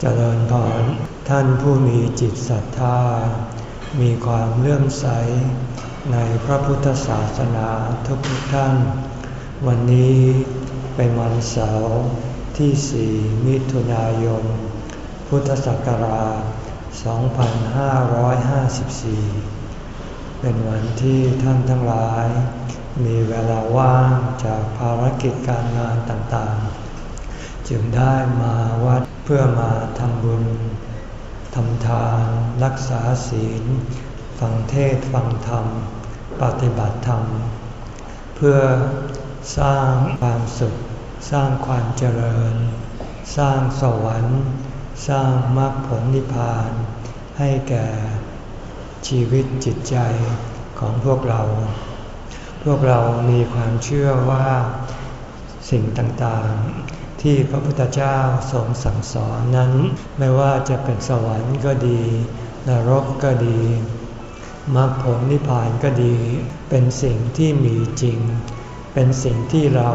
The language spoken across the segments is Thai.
เจริญพรท่านผู้มีจิตศรัทธา มีความเลื่อมใสในพระพุทธศาสนาทุกท่าน วันนี้เป็นวันเสาร์ที่ 4 มิถุนายน พุทธศักราช 2554 เป็นวันที่ท่านทั้งหลาย มีเวลาว่างจากภารกิจการงานต่างๆ จึงได้มาวัด เพื่อมาทำบุญทำทานรักษาศีล ฟังเทศฟังธรรม ปฏิบัติธรรม เพื่อสร้างความสุข สร้างความเจริญ สร้างสวรรค์ สร้างมรรคผลนิพพาน ให้แก่ชีวิตจิตใจของพวกเรา พวกเรามีความเชื่อว่าสิ่งต่างๆ ที่พระพุทธเจ้าทรงสั่งสอนนั้น ไม่ว่าจะเป็นสวรรค์ก็ดี นรกก็ดีมรรคผลนิพพานก็ดี เป็นสิ่งที่มีจริง เป็นสิ่งที่เรา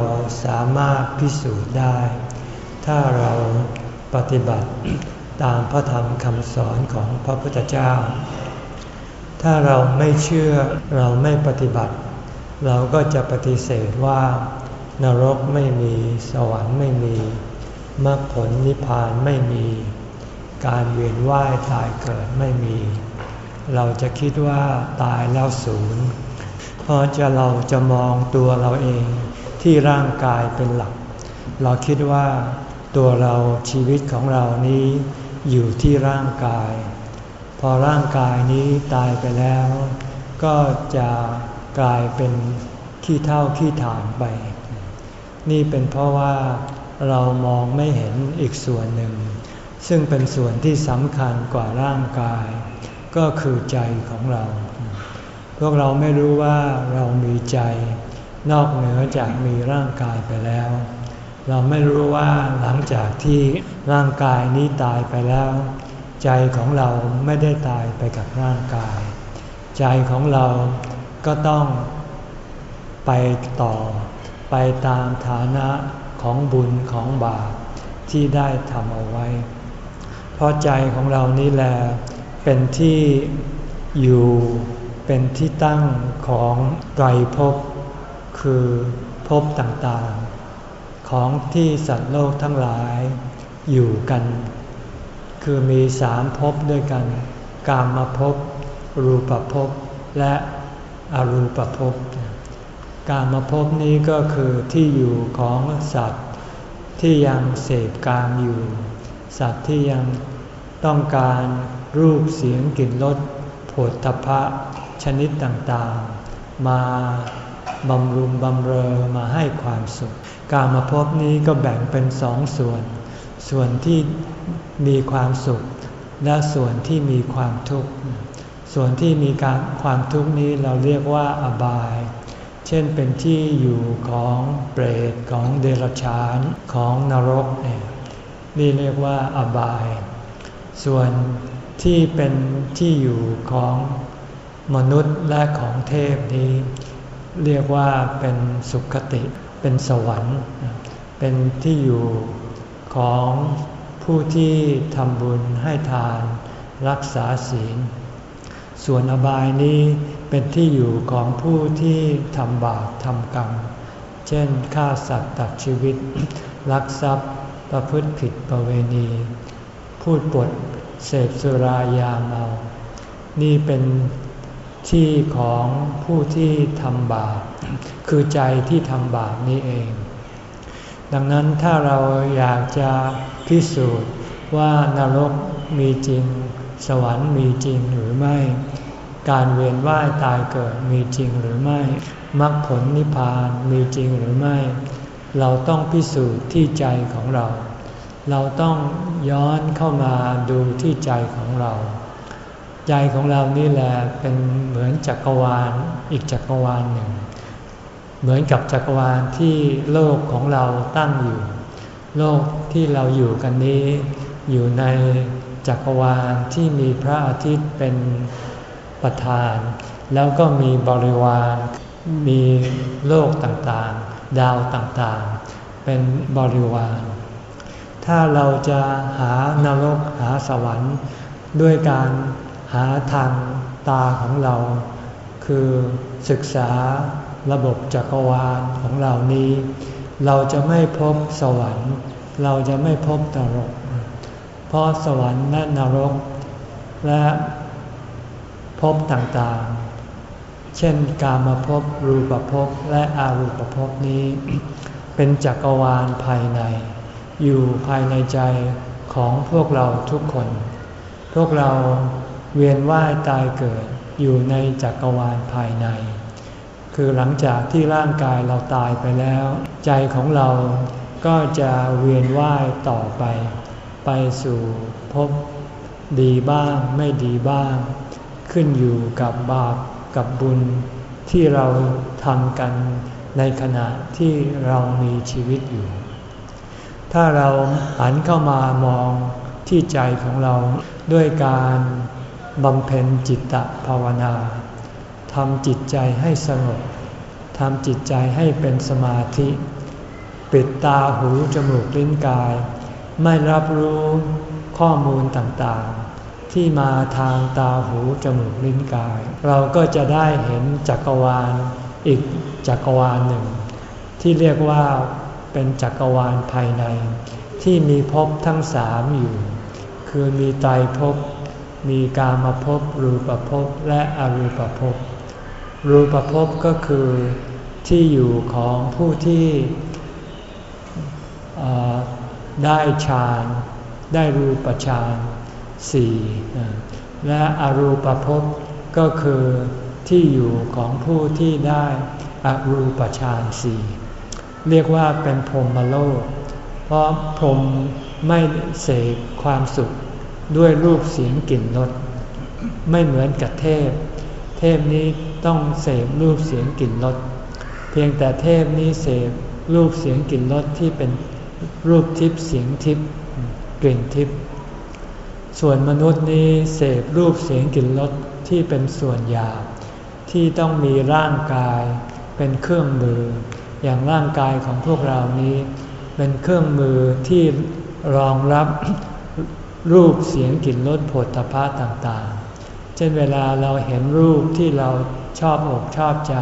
สามารถพิสูจน์ได้ ถ้าเราปฏิบัติตามพระธรรมคำสอนของพระพุทธเจ้า ถ้าเราไม่เชื่อเราไม่ปฏิบัติ เราก็จะปฏิเสธว่า นรกไม่มี สวรรค์ไม่มีมรรคผลนิพพานไม่มี การเวียนว่ายตายเกิดไม่มี เราจะคิดว่าตายแล้วศูนย์เพราะจะเราจะมองตัวเราเองที่ร่างกายเป็นหลัก เราคิดว่าตัวเราชีวิตของเรานี้อยู่ที่ร่างกาย พอร่างกายนี้ตายไปแล้ว ก็จะกลายเป็นขี้เท่าขี้ฐานไป นี่เป็นเพราะว่าเรามองไม่เห็นอีกส่วนหนึ่ง ซึ่งเป็นส่วนที่สำคัญกว่าร่างกาย ก็คือใจของเรา พวกเราไม่รู้ว่าเรามีใจ นอกเหนือจากมีร่างกายไปแล้ว เราไม่รู้ว่าหลังจากที่ร่างกายนี้ตายไปแล้ว ใจของเราไม่ได้ตายไปกับร่างกาย ใจของเราก็ต้องไปต่อ ไปตามฐานะของบุญของบาปที่ได้ทำเอาไว้ เพราะใจของเรานี่แหละเป็นที่อยู่เป็นที่ตั้งของไตรภพคือภพต่างๆ ของที่สัตว์โลกทั้งหลายอยู่กัน คือมีสามภพด้วยกัน กามภพรูปภพและอรูปภพ การมาพบนี้ก็คือที่อยู่ของสัตว์ที่ยังเสพกามอยู่ สัตว์ที่ยังต้องการรูปเสียงกลิ่นรสผดตภะชนิดต่างๆ มาบำรุงบำเรอมาให้ความสุข การมาพบนี้ก็แบ่งเป็นสองส่วน ส่วนที่มีความสุข และส่วนที่มีความทุกข์ ส่วนที่มีการความทุกข์นี้เราเรียกว่าอบาย ช่นเป็นที่อยู่ของเปรตของเดรัจฉานของนรกเนี่ยนี่เรียกว่าอบาย ส่วนที่เป็นที่อยู่ของมนุษย์และของเทพนี้ เรียกว่าเป็นสุขติ เป็นสวรรค์ เป็นที่อยู่ของผู้ที่ทำบุญให้ทานรักษาศีล ส่วนอบายนี้ เป็นที่อยู่ของผู้ที่ทำบาปทำกรรม เช่นฆ่าสัตว์ตัดชีวิต ลักทรัพย์ ประพฤติผิดประเวณี พูดปด เสพสุรายาเมา นี่เป็นที่ของผู้ที่ทำบาป คือใจที่ทำบาปนี้เอง ดังนั้นถ้าเราอยากจะพิสูจน์ว่านรกมีจริง สวรรค์มีจริงหรือไม่ การเวียนว่ายตายเกิดมีจริงหรือไม่มรรคผลนิพพานมีจริงหรือไม่ เราต้องพิสูจน์ที่ใจของเรา เราต้องย้อนเข้ามาดูที่ใจของเรา ใจของเรานี่แหละเป็นเหมือนจักรวาลอีกจักรวาลหนึ่ง เหมือนกับจักรวาลที่โลกของเราตั้งอยู่ โลกที่เราอยู่กันนี้ อยู่ในจักรวาลที่มีพระอาทิตย์เป็น ประธาน แล้วก็มีบริวาร มีโลกต่างๆ ดาวต่างๆ เป็นบริวาร ถ้าเราจะหานรกหาสวรรค์ ด้วยการหาทางตาของเรา คือศึกษาระบบจักรวาลของเรานี้ เราจะไม่พบสวรรค์ เราจะไม่พบนรก เพราะสวรรค์และนรก และ พบต่างๆ เช่นกามาพบรูปภพและอารูปภพนี้ เป็นจักรวาลภายใน อยู่ภายในใจของพวกเราทุกคน พวกเราเวียนว่ายตายเกิดอยู่ในจักรวาลภายใน คือหลังจากที่ร่างกายเราตายไปแล้ว ใจของเราก็จะเวียนว่ายต่อไป ไปสู่พบดีบ้างไม่ดีบ้าง ขึ้นอยู่กับบาปกับบุญที่เราทำกันในขณะที่เรามีชีวิตอยู่ ถ้าเราหันเข้ามามองที่ใจของเราด้วยการบำเพ็ญจิตตภาวนาทำจิตใจให้สงบทำจิตใจให้เป็นสมาธิ ปิดตาหูจมูกลิ้นกาย ไม่รับรู้ข้อมูลต่างๆ ที่มาทางตาหูจมูกลิ้นกาย เราก็จะได้เห็นจักรวาลอีกจักรวาลหนึ่ง ที่เรียกว่าเป็นจักรวาลภายใน ที่มีภพทั้งสามอยู่ คือมีไตรภพมีกามภพรูปภพและอรูปภพรูปภพก็คือที่อยู่ของผู้ที่ได้ฌาน ได้รูปฌาน สี่และอรูปภพก็คือที่อยู่ของผู้ที่ได้อรูปฌานสี่เรียกว่าเป็นพรหมโลก เพราะพรหมไม่เสกความสุขด้วยรูปเสียงกลิ่นรสไม่เหมือนกับเทพ เทพนี้ต้องเสพรูปเสียงกลิ่นรสเพียงแต่เทพนี้เสพรูปเสียงกลิ่นรสที่เป็นรูปทิพย์เสียงทิพย์กลิ่นทิพย์ ส่วนมนุษย์นี้เสพรูปเสียงกลิ่นรสที่เป็นส่วนหยาบที่ต้องมีร่างกายเป็นเครื่องมือ อย่างร่างกายของพวกเรานี้ เป็นเครื่องมือที่รองรับรูปเสียงกลิ่นรสผลทพะต่างๆ เช่นเวลาเราเห็นรูปที่เราชอบอกชอบใจ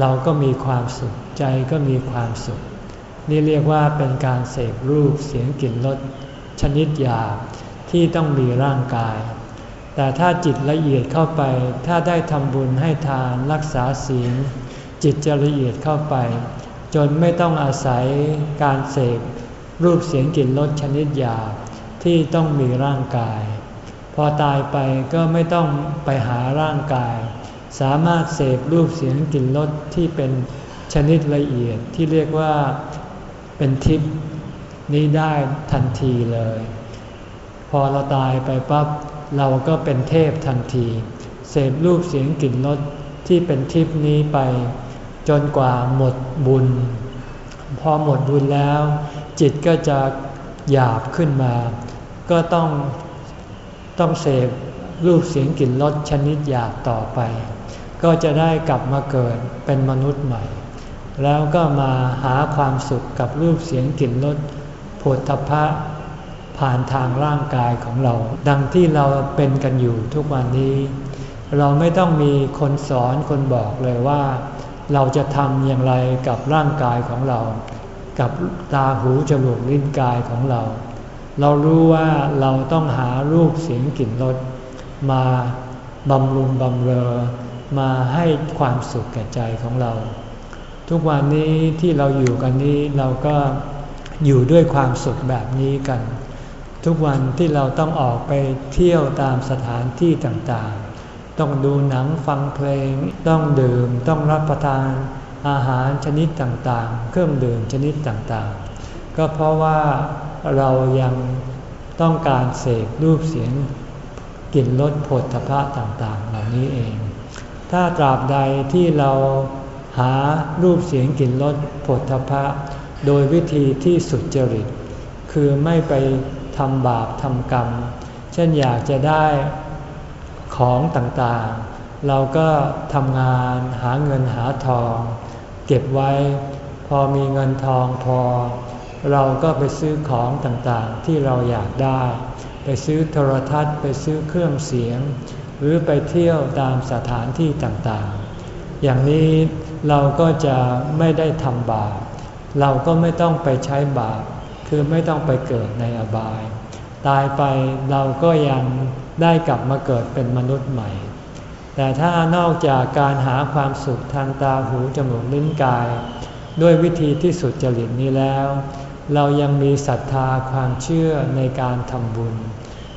เราก็มีความสุขใจก็มีความสุข นี่เรียกว่าเป็นการเสพรูปเสียงกลิ่นรสชนิดหยาบ ที่ต้องมีร่างกาย แต่ถ้าจิตละเอียดเข้าไป ถ้าได้ทำบุญให้ทานรักษาศีล จิตจะละเอียดเข้าไป จนไม่ต้องอาศัยการเสพรูปเสียงกลิ่นรสชนิดหยาบที่ต้องมีร่างกาย พอตายไปก็ไม่ต้องไปหาร่างกาย สามารถเสพรูปเสียงกลิ่นรสที่เป็นชนิดละเอียดที่เรียกว่าเป็นทิพนี้ได้ทันทีเลย พอเราตายไปปั๊บเราก็เป็นเทพทันที เสพรูปเสียงกลิ่นรสที่เป็นทิพนี้ไป จนกว่าหมดบุญ พอหมดบุญแล้ว จิตก็จะหยาบขึ้นมา ก็ต้องต้องเสพรูปเสียงกลิ่นรสชนิดหยาบต่อไป ก็จะได้กลับมาเกิดเป็นมนุษย์ใหม่ แล้วก็มาหาความสุขกับรูปเสียงกลิ่นรสผลทพะ ผ่านทางร่างกายของเรา ดังที่เราเป็นกันอยู่ทุกวันนี้ เราไม่ต้องมีคนสอนคนบอกเลยว่า เราจะทำอย่างไรกับร่างกายของเรา กับตาหูจมูกลิ้นกายของเรา เรารู้ว่าเราต้องหารูปเสียงกลิ่นรสมาบำรุงบำเรอมาให้ความสุขแก่ใจของเรา ทุกวันนี้ที่เราอยู่กันนี้เราก็อยู่ด้วยความสุขแบบนี้กัน ทุกวันที่เราต้องออกไปเที่ยวตามสถานที่ต่างๆ ต้องดูหนังฟังเพลง ต้องดื่ม ต้องรับประทานอาหารชนิดต่างๆ เครื่องดื่มชนิดต่างๆ ก็เพราะว่าเรายังต้องการเสกรูปเสียงกลิ่นรสผลพระต่างๆ เหล่านี้เอง ถ้าตราบใดที่เราหารูปเสียงกลิ่นรสผลพระโดยวิธีที่สุจริต คือไม่ไป ทำบาปทำกรรม เช่นอยากจะได้ของต่างๆ เราก็ทำงานหาเงินหาทอง เก็บไว้ พอมีเงินทองพอ เราก็ไปซื้อของต่างๆ ที่เราอยากได้ ไปซื้อโทรทัศน์ไปซื้อเครื่องเสียง หรือไปเที่ยวตามสถานที่ต่างๆ อย่างนี้เราก็จะไม่ได้ทำบาปเราก็ไม่ต้องไปใช้บาป คือไม่ต้องไปเกิดในอบาย ตายไปเราก็ยังได้กลับมาเกิดเป็นมนุษย์ใหม่ แต่ถ้านอกจากการหาความสุขทางตาหูจมูกลิ้นกาย ด้วยวิธีที่สุดจริตนี้แล้ว เรายังมีศรัทธาความเชื่อในการทำบุญ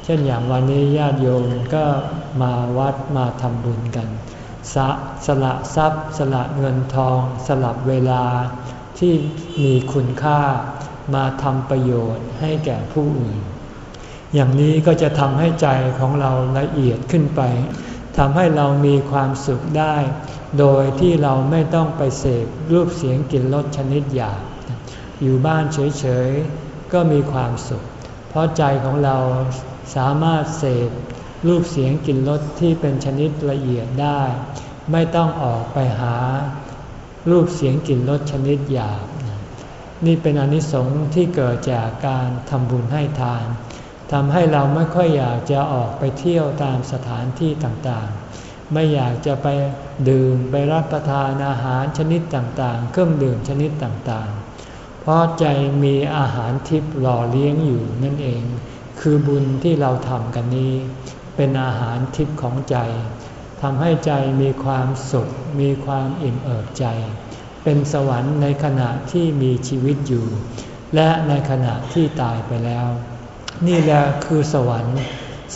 เช่นอย่างวันนี้ญาติโยมก็มาวัดมาทำบุญกันสสละทรัพย์ สละเงินทอง สลับเวลาที่มีคุณค่า มาทำประโยชน์ให้แก่ผู้อื่น อย่างนี้ก็จะทำให้ใจของเราละเอียดขึ้นไปทำให้เรามีความสุขได้ โดยที่เราไม่ต้องไปเสพรูปเสียงกลิ่นรสชนิดหยาบอยู่บ้านเฉยๆ ก็มีความสุข เพราะใจของเราสามารถเสพรูปเสียงกลิ่นรสที่เป็นชนิดละเอียดได้ ไม่ต้องออกไปหา รูปเสียงกลิ่นรสชนิดหยาบ นี่เป็นอนิสงส์ที่เกิดจากการทำบุญให้ทานทำให้เราไม่ค่อยอยากจะออกไปเที่ยวตามสถานที่ต่างๆ ไม่อยากจะไปดื่มไปรับประทานอาหารชนิดต่างๆ เครื่องดื่มชนิดต่างๆ เพราะใจมีอาหารทิพย์หล่อเลี้ยงอยู่นั่นเอง คือบุญที่เราทำกันนี้ เป็นอาหารทิพย์ของใจทำให้ใจมีความสุข มีความอิ่มเอิบใจ เป็นสวรรค์ในขณะที่มีชีวิตอยู่ และในขณะที่ตายไปแล้ว นี่แหละคือสวรรค์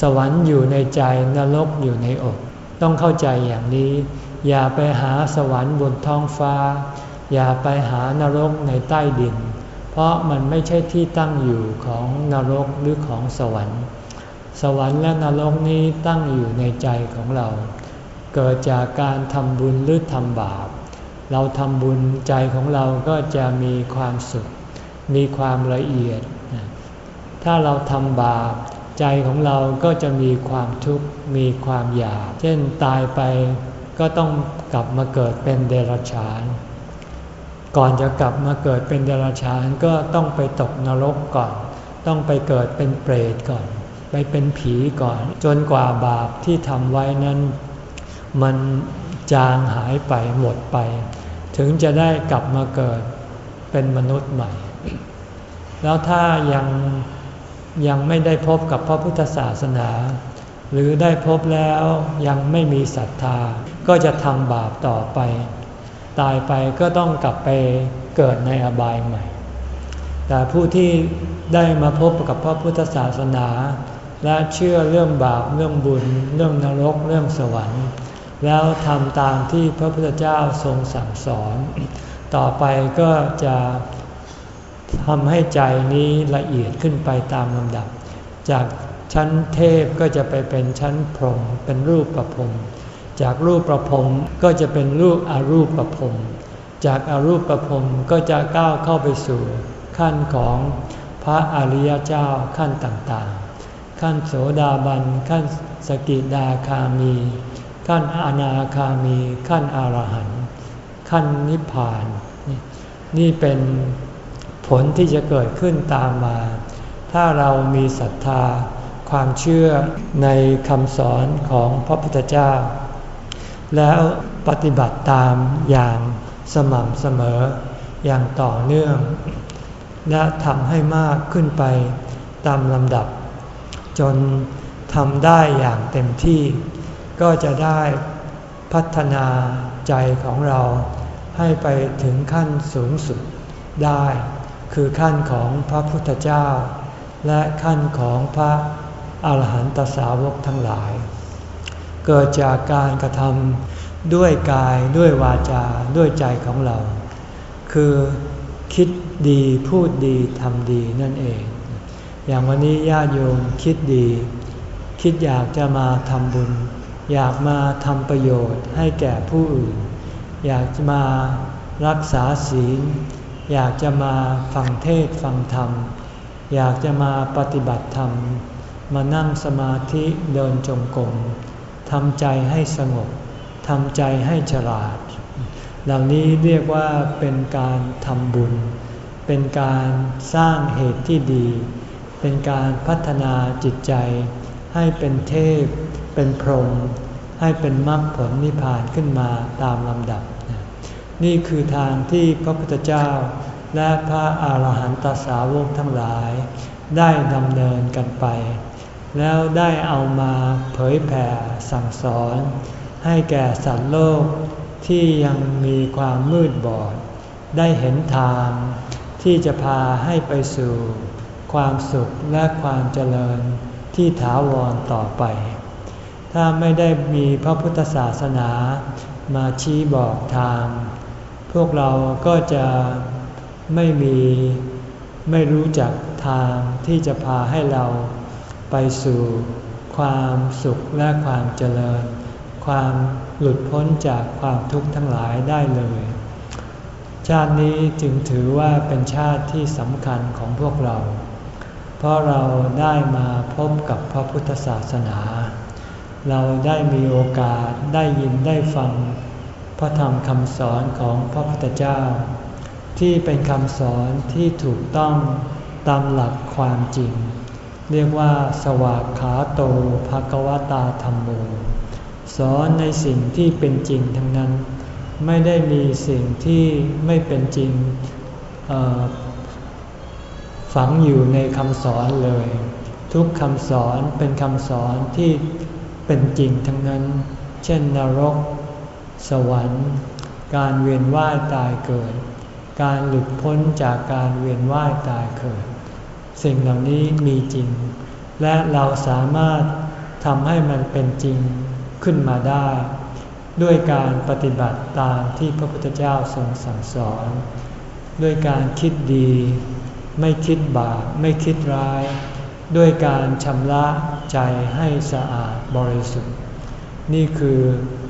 สวรรค์อยู่ในใจนรกอยู่ในอก ต้องเข้าใจอย่างนี้ อย่าไปหาสวรรค์บนท้องฟ้า อย่าไปหานรกในใต้ดิน เพราะมันไม่ใช่ที่ตั้งอยู่ของนรกหรือของสวรรค์ สวรรค์และนรกนี้ตั้งอยู่ในใจของเรา เกิดจากการทำบุญหรือทำบาป เราทำบุญใจของเราก็จะมีความสุข มีความละเอียด ถ้าเราทำบาปใจของเราก็จะมีความทุกข์ มีความอยาก เช่นตายไปก็ต้องกลับมาเกิดเป็นเดรัจฉาน ก่อนจะกลับมาเกิดเป็นเดรัจฉานก็ต้องไปตกนรกก่อน ต้องไปเกิดเป็นเปรตก่อน ไปเป็นผีก่อน จนกว่าบาปที่ทำไว้นั้น มันจางหายไปหมดไป ถึงจะได้กลับมาเกิดเป็นมนุษย์ใหม่ แล้วถ้ายังยังไม่ได้พบกับพระพุทธศาสนา หรือได้พบแล้วยังไม่มีศรัทธา ก็จะทำบาปต่อไป ตายไปก็ต้องกลับไปเกิดในอบายใหม่ แต่ผู้ที่ได้มาพบกับพระพุทธศาสนา และเชื่อเรื่องบาปเรื่องบุญ เรื่องนรกเรื่องสวรรค์ แล้วทำตามที่พระพุทธเจ้าทรงสั่งสอน ต่อไปก็จะทำให้ใจนี้ละเอียดขึ้นไปตามลำดับ จากชั้นเทพก็จะไปเป็นชั้นพรหมเป็นรูปประพรมจากรูปประพรมก็จะเป็นรูปอรูปประพรมจากอารูปประพรมก็จะก้าวเข้าไปสู่ขั้นของพระอริยเจ้าขั้นต่างๆ ขั้นโสดาบัน ขั้นสกิดาคามี ขั้นอนาคามี ขั้นอรหันต์ขั้นนิพพาน นี่เป็นผลที่จะเกิดขึ้นตามมา ถ้าเรามีศรัทธา ความเชื่อในคำสอนของพระพุทธเจ้า แล้วปฏิบัติตามอย่างสม่ำเสมออย่างต่อเนื่อง และทำให้มากขึ้นไปตามลำดับ จนทำได้อย่างเต็มที่ ก็จะได้พัฒนาใจของเราให้ไปถึงขั้นสูงสุดได้ คือขั้นของพระพุทธเจ้า และขั้นของพระอาหารหันตสาวกทั้งหลาย เกิดจากการกระทำด้วยกายด้วยวาจาด้วยใจของเรา คือคิดดีพูดดีทำดีนั่นเอง อย่างวันนี้ญาติโยมคิดดี คิดอยากจะมาทำบุญ อยากมาทำประโยชน์ให้แก่ผู้อื่น อยากจะมารักษาศีล อยากจะมาฟังเทศฟังธรรม อยากจะมาปฏิบัติธรรม มานั่งสมาธิเดินจงกรมทำใจให้สงบทำใจให้ฉลาด เหล่านี้เรียกว่าเป็นการทำบุญเเป็นการสร้างเหตุที่ดี เป็นการพัฒนาจิตใจ ให้เป็นเทพ เป็นพรหมให้เป็นมรรคผลนิพพานขึ้นมาตามลำดับ นี่คือทางที่พระพุทธเจ้า และพระอาหารหันตสาวกทั้งหลาย ได้ดำเนินกันไป แล้วได้เอามาเผยแผ่สั่งสอน ให้แก่สัตว์โลกที่ยังมีความมืดบอด ได้เห็นทางที่จะพาให้ไปสู่ ความสุขและความเจริญ ที่ถาวรต่อไป ถ้าไม่ได้มีพระพุทธศาสนามาชี้บอกทาง พวกเราก็จะไม่มีไม่รู้จักทางที่จะพาให้เราไปสู่ความสุขและความเจริญ ความหลุดพ้นจากความทุกข์ทั้งหลายได้เลย ชาตินี้จึงถือว่าเป็นชาติที่สำคัญของพวกเรา เพราะเราได้มาพบกับพระพุทธศาสนา เราได้มีโอกาสได้ยินได้ฟังพระธรรมคำสอนของพระพุทธเจ้า ที่เป็นคำสอนที่ถูกต้องตามหลักความจริง เรียกว่า สวากขาโตภกวตาธรรมโมสอนในสิ่งที่เป็นจริงทั้งนั้น ไม่ได้มีสิ่งที่ไม่เป็นจริง ฝังอยู่ในคำสอนเลย ทุกคำสอนเป็นคำสอนที่เป็นจริงทั้งนั้น เช่นนรก สวรรค์ การเวียนว่ายตายเกิด การหลุดพ้นจากการเวียนว่ายตายเกิด สิ่งเหล่านี้มีจริง และเราสามารถทำให้มันเป็นจริงขึ้นมาได้ ด้วยการปฏิบัติตามที่พระพุทธเจ้าทรงสั่งสอน ด้วยการคิดดี ไม่คิดบาปไม่คิดร้าย ด้วยการชำระใจให้สะอาดบริสุทธิ์ นี่คือ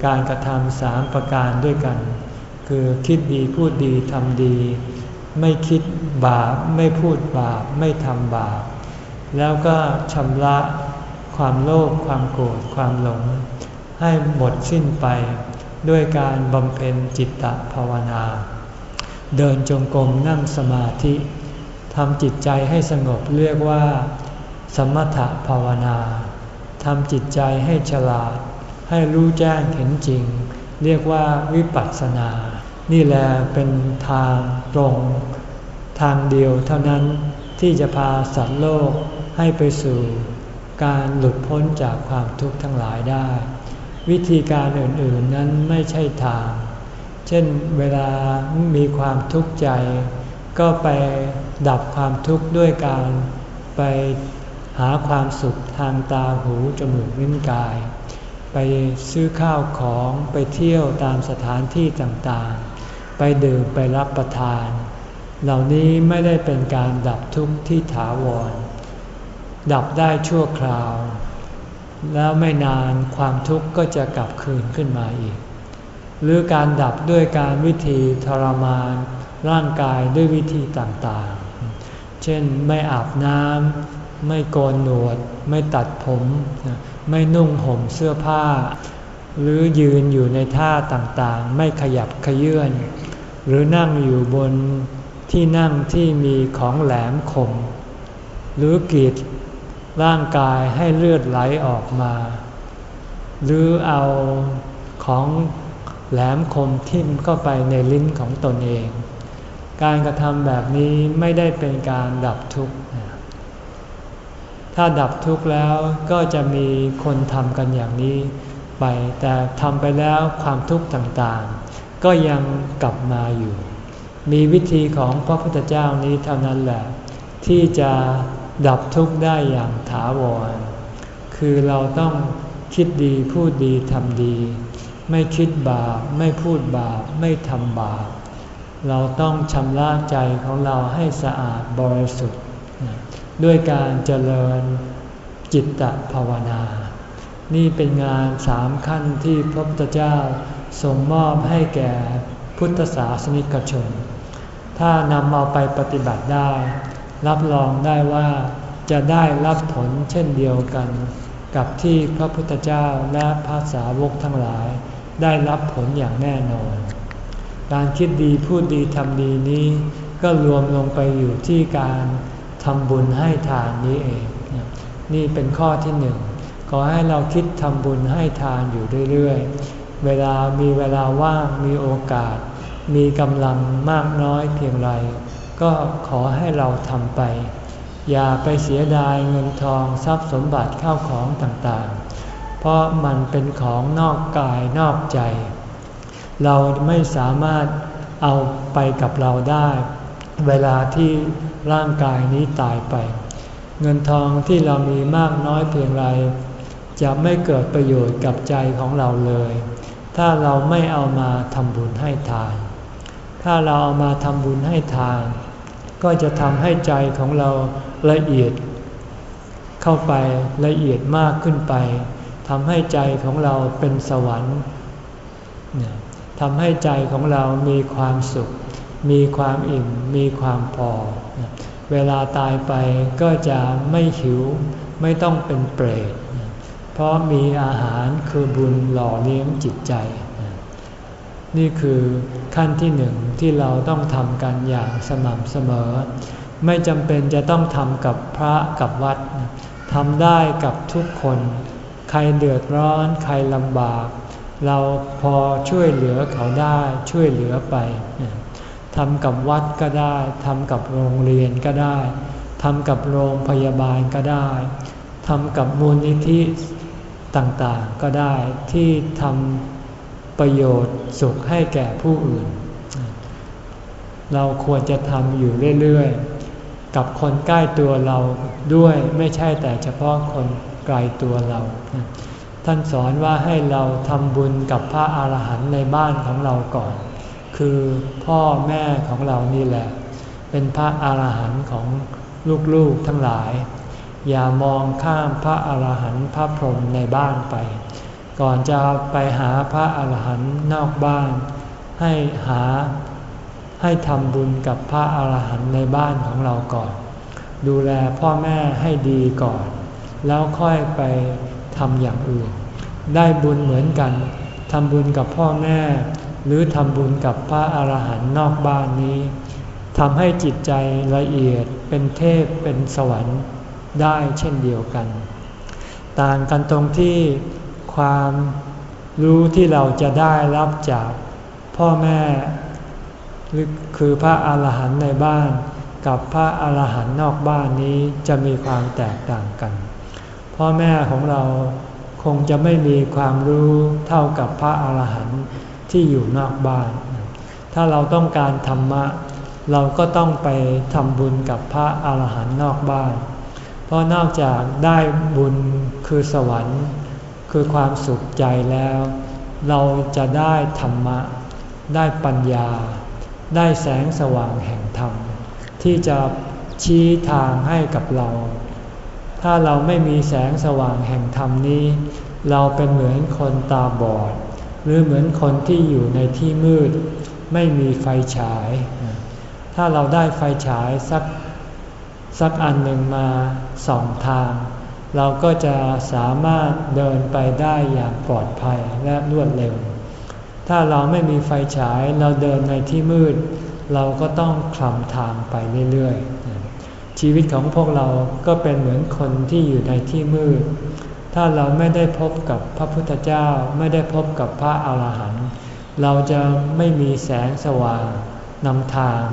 การกระทำสามประการด้วยกัน คือคิดดีพูดดีทำดี ไม่คิดบาปไม่พูดบาปไม่ทำบาป แล้วก็ชำระความโลภความโกรธความหลง ให้หมดสิ้นไปด้วยการบำเพ็ญจิตตภาวนา เดินจงกรมนั่งสมาธิ ทำจิตใจให้สงบเรียกว่า สมถภาวนาทำจิตใจให้ฉลาด ให้รู้แจ้งเห็นจริง เรียกว่าวิปัสสนา นี่แหละเป็นทางตรง ทางเดียวเท่านั้นที่จะพาสัตว์โลกให้ไปสู่การหลุดพ้นจากความทุกข์ทั้งหลายได้ วิธีการอื่นๆนั้นไม่ใช่ทาง เช่นเวลามีความทุกข์ใจ ก็ไป ดับความทุกข์ด้วยการไปหาความสุขทางตาหูจมูกลิ้นกาย ไปซื้อข้าวของไปเที่ยวตามสถานที่ต่างๆ ไปดื่มไปรับประทาน เหล่านี้ไม่ได้เป็นการดับทุกข์ที่ถาวร ดับได้ชั่วคราว แล้วไม่นานความทุกข์ก็จะกลับคืนขึ้นมาอีก หรือการดับด้วยการวิธีทรมานร่างกายด้วยวิธีต่างๆ เช่นไม่อาบน้ำไม่โกนหนวด ไม่ตัดผม ไม่นุ่งห่มเสื้อผ้า หรือยืนอยู่ในท่าต่างๆ ไม่ขยับขยื่นหรือนั่งอยู่บนที่นั่งที่มีของแหลมคม หรือกีดร่างกายให้เลือดไหลออกมา หรือเอาของแหลมคมทิ่มเข้าไปในลิ้นของตนเอง การกระทำแบบนี้ไม่ได้เป็นการดับทุกข์ ถ้าดับทุกข์แล้วก็จะมีคนทำกันอย่างนี้ไป แต่ทำไปแล้วความทุกข์ต่างๆ ก็ยังกลับมาอยู่ มีวิธีของพระพุทธเจ้านี้เท่านั้นแหละ ที่จะดับทุกข์ได้อย่างถาวร คือเราต้องคิดดีพูดดีทำดี ไม่คิดบาปไม่พูดบาปไม่ทำบาป เราต้องชำระใจของเราให้สะอาดบริสุทธิ์ ด้วยการเจริญจิตตภาวนา นี่เป็นงานสามขั้นที่พระพุทธเจ้าทรงมอบให้แก่พุทธศาสนิกชน ถ้านำเอาไปปฏิบัติได้ รับรองได้ว่าจะได้รับผลเช่นเดียวกัน กับที่พระพุทธเจ้าและพระสาวกทั้งหลาย ได้รับผลอย่างแน่นอน การคิดดีพูดดีทำดีนี้ ก็รวมลงไปอยู่ที่การทำบุญให้ทานนี้เอง นี่เป็นข้อที่หนึ่งขอให้เราคิดทำบุญให้ทานอยู่เรื่อยๆ เวลามีเวลาว่างมีโอกาส มีกำลังมากน้อยเพียงไร ก็ขอให้เราทำไป อย่าไปเสียดายเงินทองทรัพย์สมบัติข้าวของต่างๆ เพราะมันเป็นของนอกกายนอกใจ เราไม่สามารถเอาไปกับเราได้ เวลาที่ร่างกายนี้ตายไป เงินทองที่เรามีมากน้อยเพียงไร จะไม่เกิดประโยชน์กับใจของเราเลย ถ้าเราไม่เอามาทำบุญให้ทาน ถ้าเราเอามาทำบุญให้ทาน ก็จะทำให้ใจของเราละเอียด เข้าไปละเอียดมากขึ้นไปทำให้ใจของเราเป็นสวรรค์ ทำให้ใจของเรามีความสุข มีความอิ่ม มีความพอ เวลาตายไปก็จะไม่หิว ไม่ต้องเป็นเปรต เพราะมีอาหารคือบุญหล่อเลี้ยงจิตใจ นี่คือขั้นที่หนึ่งที่เราต้องทำกันอย่างสม่ำเสมอ ไม่จำเป็นจะต้องทำกับพระกับวัดทำได้กับทุกคน ใครเดือดร้อน ใครลำบาก เราพอช่วยเหลือเขาได้ช่วยเหลือไปทำกับวัดก็ได้ทำกับโรงเรียนก็ได้ทำกับโรงพยาบาลก็ได้ทำกับมูลนิธิต่างๆก็ได้ที่ทำประโยชน์สุขให้แก่ผู้อื่น เราควรจะทำอยู่เรื่อยๆ กับคนใกล้ตัวเราด้วยไม่ใช่แต่เฉพาะคนไกลตัวเรา ท่านสอนว่าให้เราทำบุญกับพระอาหารหันต์ในบ้านของเราก่อน คือพ่อแม่ของเรานี่แหละ เป็นพระอาหารหันต์ของลูกๆทั้งหลาย อย่ามองข้ามพระอาหารหันต์พระพรหมในบ้านไป ก่อนจะไปหาพระอาหารหันต์นอกบ้าน ให้หาให้ทำบุญกับพระอาหารหันต์ในบ้านของเราก่อน ดูแลพ่อแม่ให้ดีก่อน แล้วค่อยไป ทำอย่างอื่น ได้บุญเหมือนกันทำบุญกับพ่อแม่ หรือทำบุญกับพระอาหารหันต์นอกบ้านนี้ทำให้จิตใจละเอียดเป็นเทพเป็นสวรรค์ได้เช่นเดียวกัน ต่างกันตรงที่ความรู้ที่เราจะได้รับจากพ่อแม่คือพระอาหารหันต์ในบ้าน กับพระอาหารหันต์นอกบ้านนี้จะมีความแตกต่างกัน พ่อแม่ของเราคงจะไม่มีความรู้เท่ากับพระอาหารหันต์ที่อยู่นอกบ้าน ถ้าเราต้องการธรรมะ เราก็ต้องไปทำบุญกับพระอาหารหันต์นอกบ้าน เพราะนอกจากได้บุญคือสวรรค์ คือความสุขใจแล้ว เราจะได้ธรรมะ ได้ปัญญา ได้แสงสว่างแห่งธรรม ที่จะชี้ทางให้กับเรา ถ้าเราไม่มีแสงสว่างแห่งธรรมนี้ เราเป็นเหมือนคนตาบอด หรือเหมือนคนที่อยู่ในที่มืด ไม่มีไฟฉาย ถ้าเราได้ไฟฉายสักสักอันหนึ่งมาสองทาง เราก็จะสามารถเดินไปได้อย่างปลอดภัยและรวดเร็ว ถ้าเราไม่มีไฟฉายเราเดินในที่มืด เราก็ต้องคลำทางไปเรื่อยๆ ชีวิตของพวกเราก็เป็นเหมือนคนที่อยู่ในที่มืด ถ้าเราไม่ได้พบกับพระพุทธเจ้า ไม่ได้พบกับพระอาหารหันต์เราจะไม่มีแสงสว่างนำทาง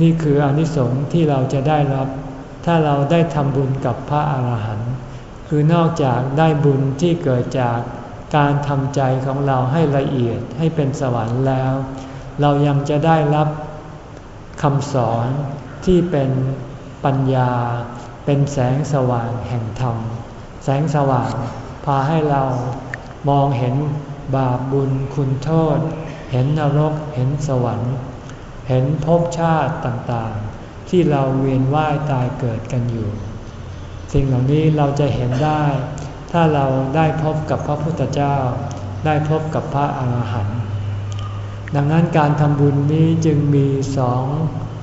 นี่คืออนิสงส์ที่เราจะได้รับ ถ้าเราได้ทำบุญกับพระอาหารหันต์คือนอกจากได้บุญที่เกิดจากการทำใจของเราให้ละเอียดให้เป็นสวรรค์แล้ว เรายังจะได้รับคำสอน ที่เป็นปัญญา เป็นแสงสว่างแห่งธรรม แสงสว่าง พาให้เรามองเห็นบาปบุญคุณโทษ เห็นนรกเห็นสวรรค์ เห็นภพชาติต่างๆ ที่เราเวียนว่ายตายเกิดกันอยู่ สิ่งเหล่านี้เราจะเห็นได้ ถ้าเราได้พบกับพระพุทธเจ้า ได้พบกับพระอาหารหันต์ดังนั้นการทำบุญนี้จึงมีสอง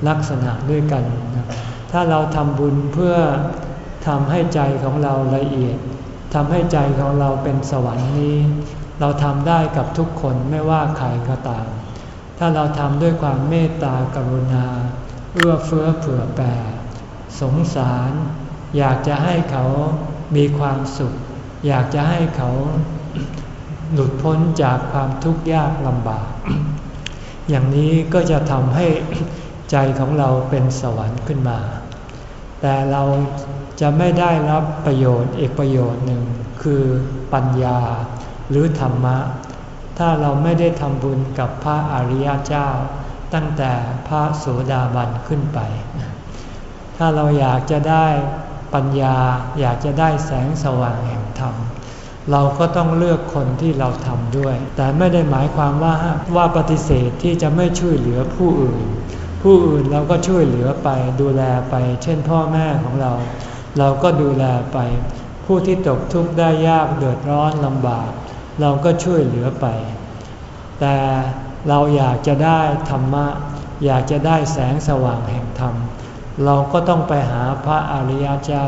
ลักษณะด้วยกัน ถ้าเราทำบุญเพื่อทำให้ใจของเราละเอียดทำให้ใจของเราเป็นสวรรค์นี้ เราทำได้กับทุกคนไม่ว่าใครก็ตาม ถ้าเราทำด้วยความเมตตากรุณา เอื้อเฟื้อเผื่อแผ่สงสาร อยากจะให้เขามีความสุข อยากจะให้เขาหลุดพ้นจากความทุกข์ยากลำบาก อย่างนี้ก็จะทำให้ ใจของเราเป็นสวรรค์ขึ้นมา แต่เราจะไม่ได้รับประโยชน์อีกประโยชน์หนึ่งคือปัญญาหรือธรรมะ ถ้าเราไม่ได้ทำบุญกับพระอริยเจ้า ตั้งแต่พระโสดาบันขึ้นไป ถ้าเราอยากจะได้ปัญญาอยากจะได้แสงสว่างแห่งธรรมเราก็ต้องเลือกคนที่เราทำด้วย แต่ไม่ได้หมายความว่าว่าปฏิเสธที่จะไม่ช่วยเหลือผู้อื่น ผู้อื่นเราก็ช่วยเหลือไปดูแลไป เช่นพ่อแม่ของเรา เราก็ดูแลไป ผู้ที่ตกทุกข์ได้ยากเดือดร้อนลำบาก เราก็ช่วยเหลือไป แต่เราอยากจะได้ธรรมะ อยากจะได้แสงสว่างแห่งธรรม เราก็ต้องไปหาพระอริยเจ้า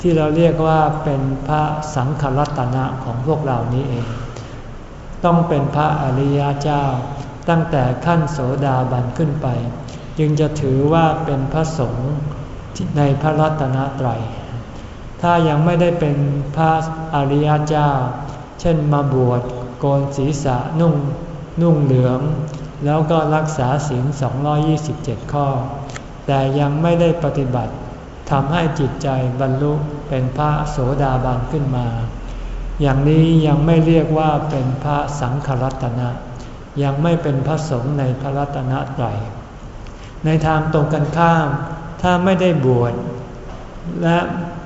ที่เราเรียกว่าเป็นพระสังฆรัตนะของพวกเรานี้เอง ต้องเป็นพระอริยเจ้า ตั้งแต่ขั้นโสดาบันขึ้นไป จึงจะถือว่าเป็นพระสงฆ์ในพระรัตนตรัย ถ้ายังไม่ได้เป็นพระอริยเจ้า เช่นมาบวชโกนศีรษะนุ่งนุ่งเหลือง แล้วก็รักษาศีล 227 ข้อ แต่ยังไม่ได้ปฏิบัติทำให้จิตใจบรรลุเป็นพระโสดาบันขึ้นมา อย่างนี้ยังไม่เรียกว่าเป็นพระสังฆรัตนะ ยังไม่เป็นพระสงฆ์ในพระรัตนตรัย ในทางตรงกันข้าม ถ้าไม่ได้บวชและ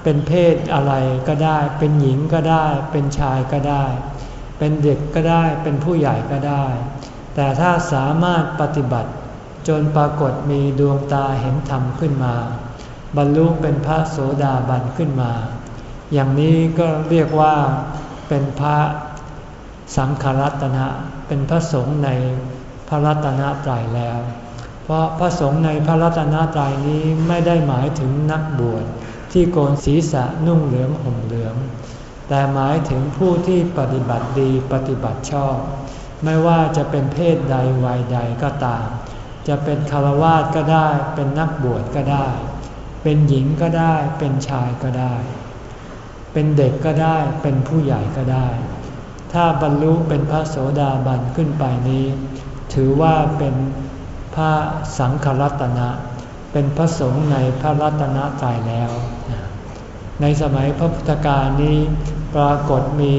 เป็นเพศอะไรก็ได้ เป็นหญิงก็ได้ เป็นชายก็ได้ เป็นเด็กก็ได้ เป็นผู้ใหญ่ก็ได้ แต่ถ้าสามารถปฏิบัติ จนปรากฏมีดวงตาเห็นธรรมขึ้นมา บรรลุเป็นพระโสดาบันขึ้นมา อย่างนี้ก็เรียกว่าเป็นพระสังฆรัตนะ เป็นพระสงฆ์ในพระรัตนตรัยแล้ว เพราะพระสงฆ์ในพระรัตนตรัยนี้ไม่ได้หมายถึงนักบวชที่โกนศีรษะนุ่งเหลืองห่มเหลือง แต่หมายถึงผู้ที่ปฏิบัติดีปฏิบัติชอบ ไม่ว่าจะเป็นเพศใดวัยใดก็ตาม จะเป็นคารวาสก็ได้ เป็นนักบวชก็ได้ เป็นหญิงก็ได้ เป็นชายก็ได้ เป็นเด็กก็ได้ เป็นผู้ใหญ่ก็ได้ ถ้าบรรลุเป็นพระโสดาบันขึ้นไปนี้ ถือว่าเป็น พระสังฆรัตนะ เป็นพระสงฆ์ในพระรัตนตรัยแล้ว ในสมัยพระพุทธกาลนี้ปรากฏมี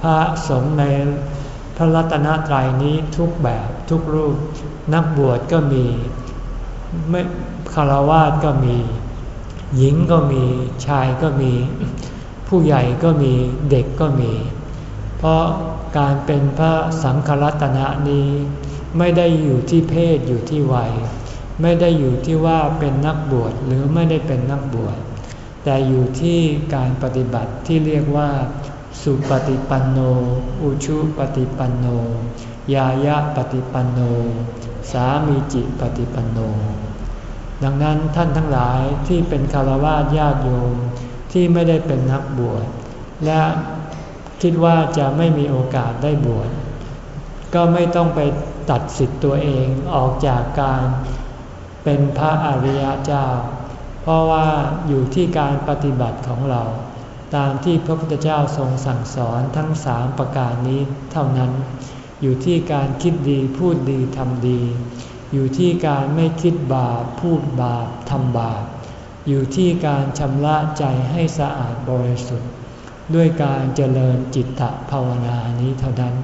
พระสงฆ์ในพระรัตนตรัยนี้ทุกแบบทุกรูป นักบวชก็มีไม่คารวาสก็มี หญิงก็มีชายก็มี ผู้ใหญ่ก็มีเด็กก็มี เพราะการเป็นพระสังฆรัตนะนี้ ไม่ได้อยู่ที่เพศอยู่ที่วัย ไม่ได้อยู่ที่ว่าเป็นนักบวชหรือไม่ได้เป็นนักบวช แต่อยู่ที่การปฏิบัติที่เรียกว่า สุปฏิปันโน อุชุปฏิปันโน ยายะปฏิปันโน สามีจิปฏิปันโน ดังนั้นท่านทั้งหลายที่เป็นคารวะญาติโยมที่ไม่ได้เป็นนักบวช และคิดว่าจะไม่มีโอกาสได้บวชก็ไม่ต้องไป ตัดสิทธิ์ตัวเองออกจากการเป็นพระอริยเจ้า เพราะว่าอยู่ที่การปฏิบัติของเรา ตามที่พระพุทธเจ้าทรงสั่งสอนทั้งสามประการนี้เท่านั้น อยู่ที่การคิดดีพูดดีทำดี อยู่ที่การไม่คิดบาปพูดบาปทำบาป อยู่ที่การชำระใจให้สะอาดบริสุทธิ์ ด้วยการเจริญจิตตภาวนานี้เท่านั้น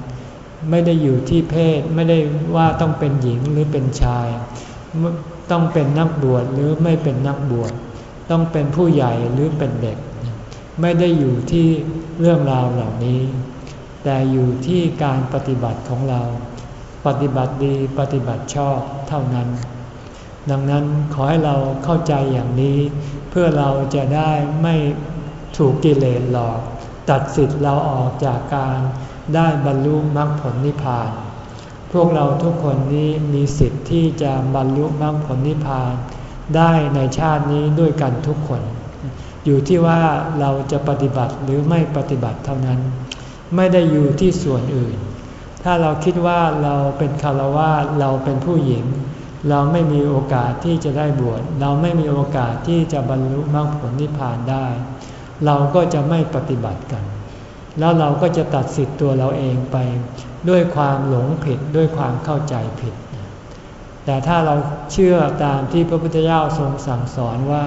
ไม่ได้อยู่ที่เพศไม่ได้ว่าต้องเป็นหญิงหรือเป็นชาย ต้องเป็นนักบวชหรือไม่เป็นนักบวชต้องเป็นผู้ใหญ่หรือเป็นเด็ก ไม่ได้อยู่ที่เรื่องราวเหล่านี้ แต่อยู่ที่การปฏิบัติของเรา ปฏิบัติดีปฏิบัติชอบเท่านั้น ดังนั้นขอให้เราเข้าใจอย่างนี้ เพื่อเราจะได้ไม่ถูกกิเลสหลอก ตัดสิทธิ์เราออกจากการ ได้บรรลุมรรคผลนิพพาน พวกเราทุกคนนี้มีสิทธิ์ที่จะบรรลุมรรคผลนิพพาน ได้ในชาตินี้ด้วยกันทุกคน อยู่ที่ว่าเราจะปฏิบัติหรือไม่ปฏิบัติเท่านั้น ไม่ได้อยู่ที่ส่วนอื่น ถ้าเราคิดว่าเราเป็นคารวะเราเป็นผู้หญิง เราไม่มีโอกาสที่จะได้บวชเราไม่มีโอกาสที่จะบรรลุมรรคผลนิพพานได้ เราก็จะไม่ปฏิบัติกัน แล้วเราก็จะตัดสิทธิ์ตัวเราเองไป ด้วยความหลงผิดด้วยความเข้าใจผิด แต่ถ้าเราเชื่อตามที่พระพุทธเจ้าทรงสั่งสอนว่า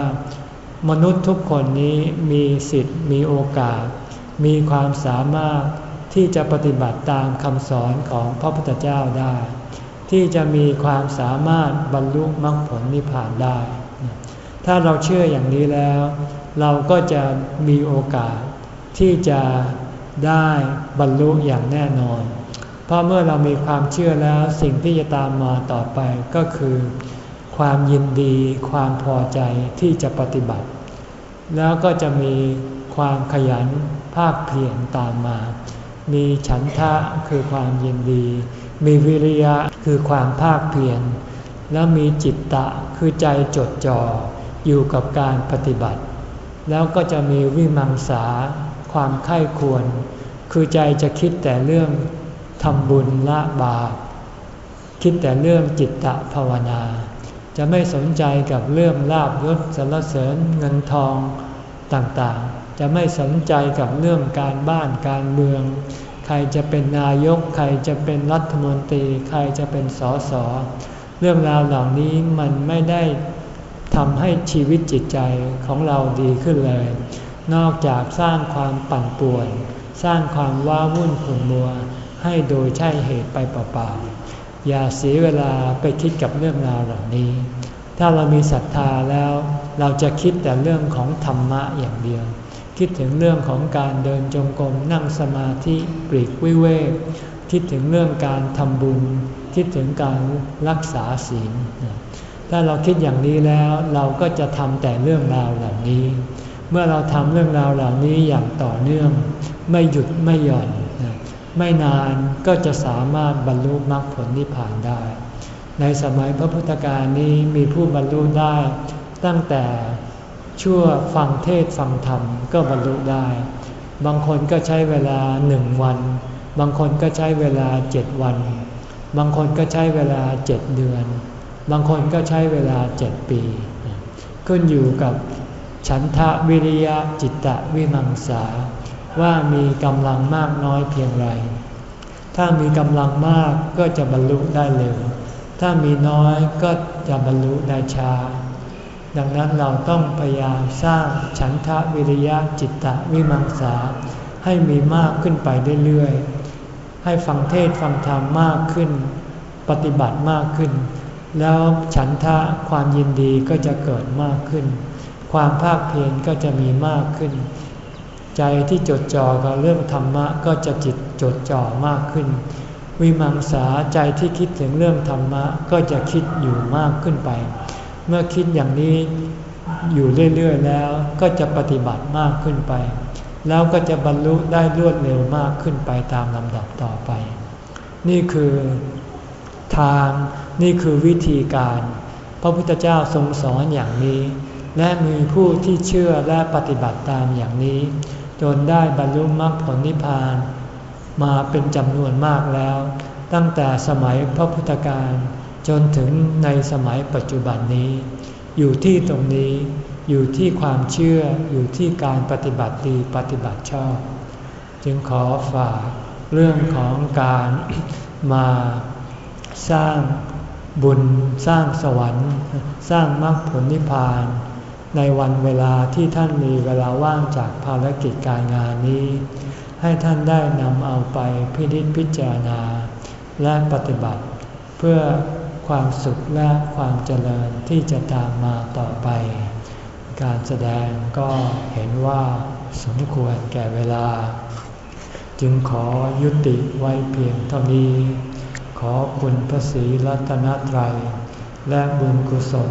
มนุษย์ทุกคนนี้มีสิทธิ์ มีโอกาส มีความสามารถที่จะปฏิบัติตามคำสอนของพระพุทธเจ้าได้ ที่จะมีความสามารถบรรลุมรรคผลนิพพานได้ ถ้าเราเชื่ออย่างนี้แล้ว เราก็จะมีโอกาสที่จะ ได้บรรลุอย่างแน่นอน เพราะเมื่อเรามีความเชื่อแล้วสิ่งที่จะตามมาต่อไปก็คือ ความยินดีความพอใจที่จะปฏิบัติ แล้วก็จะมีความขยันภาคเพียรตามมา มีฉันทะคือความยินดี มีวิริยะคือความภาคเพียร และมีจิตตะคือใจจดจ่ออยู่กับการปฏิบัติ แล้วก็จะมีวิมังสา ความไข้ควร คือใจจะคิดแต่เรื่องทำบุญละบาปคิดแต่เรื่องจิตตะภาวนา จะไม่สนใจกับเรื่องลาบยศสรรเสริญเงินทองต่างๆ จะไม่สนใจกับเรื่องการบ้านการเมือง ใครจะเป็นนายก ใครจะเป็นรัฐมนตรี ใครจะเป็นสสเรื่องราวเหล่านี้มันไม่ได้ทำให้ชีวิตจิตใจของเราดีขึ้นเลย นอกจากสร้างความปั่นป่วน สร้างความว้าวุ่นขุ่นมัว ให้โดยใช่เหตุไปเปล่าๆ อย่าเสียเวลาไปคิดกับเรื่องราวเหล่านี้ ถ้าเรามีศรัทธาแล้วเราจะคิดแต่เรื่องของธรรมะอย่างเดียว คิดถึงเรื่องของการเดินจงกรมนั่งสมาธิปรีกวิเวกคิดถึงเรื่องการทำบุญ คิดถึงการรักษาศีล ถ้าเราคิดอย่างนี้แล้วเราก็จะทำแต่เรื่องราวเหล่านี้ เมื่อเราทำเรื่องราวเหล่านี้อย่างต่อเนื่อง ไม่หยุดไม่หย่อนไม่นานก็จะสามารถบรรลุมรรคผลนิพพานได้ ในสมัยพระพุทธการนี้มีผู้บรรลุได้ตั้งแต่ชั่วฟังเทศฟังธรรมก็บรรลุได้ บางคนก็ใช้เวลาหนึ่งวัน บางคนก็ใช้เวลาเจ็ดวัน บางคนก็ใช้เวลาเจ็ดเดือน บางคนก็ใช้เวลาเจ็ดปี ขึ้นอยู่กับ ฉันทะวิริยะจิตตะวิมังสา ว่ามีกำลังมากน้อยเพียงไร ถ้ามีกำลังมากก็จะบรรลุได้เร็ว ถ้ามีน้อยก็จะบรรลุได้ช้า ดังนั้นเราต้องพยายามสร้างฉันทะวิริยะจิตตะวิมังสา ให้มีมากขึ้นไปเรื่อยๆ ให้ฟังเทศฟังธรรมมากขึ้น ปฏิบัติมากขึ้น แล้วฉันทะความยินดีก็จะเกิดมากขึ้น ความภาคเพียรก็จะมีมากขึ้น ใจที่จดจ่อกับเรื่องธรรมะก็จะจิตจดจ่อมากขึ้น วิมังสาใจที่คิดถึงเรื่องธรรมะก็จะคิดอยู่มากขึ้นไป เมื่อคิดอย่างนี้อยู่เรื่อยๆแล้วก็จะปฏิบัติมากขึ้นไป แล้วก็จะบรรลุได้รวดเร็วมากขึ้นไปตามลำดับต่อไป นี่คือทางนี่คือวิธีการ พระพุทธเจ้าทรงสอนอย่างนี้ และมีผู้ที่เชื่อและปฏิบัติตามอย่างนี้ จนได้บรรลุมรรคผลนิพพาน มาเป็นจำนวนมากแล้ว ตั้งแต่สมัยพระพุทธการจนถึงในสมัยปัจจุบันนี้ อยู่ที่ตรงนี้อยู่ที่ความเชื่ออยู่ที่การปฏิบัติดีปฏิบัติชอบ จึงขอฝากเรื่องของการมาสร้างบุญสร้างสวรรค์ สร้างมรรคผลนิพพาน ในวันเวลาที่ท่านมีเวลาว่างจากภารกิจการงานนี้ ให้ท่านได้นำเอาไปพิจิตพิจารณา และปฏิบัติ เพื่อความสุขและความเจริญที่จะตามมาต่อไป การแสดงก็เห็นว่าสมควรแก่เวลา จึงขอยุติไว้เพียงเท่านี้ ขอคุณพระศรีรัตนตรัย และบุญกุศล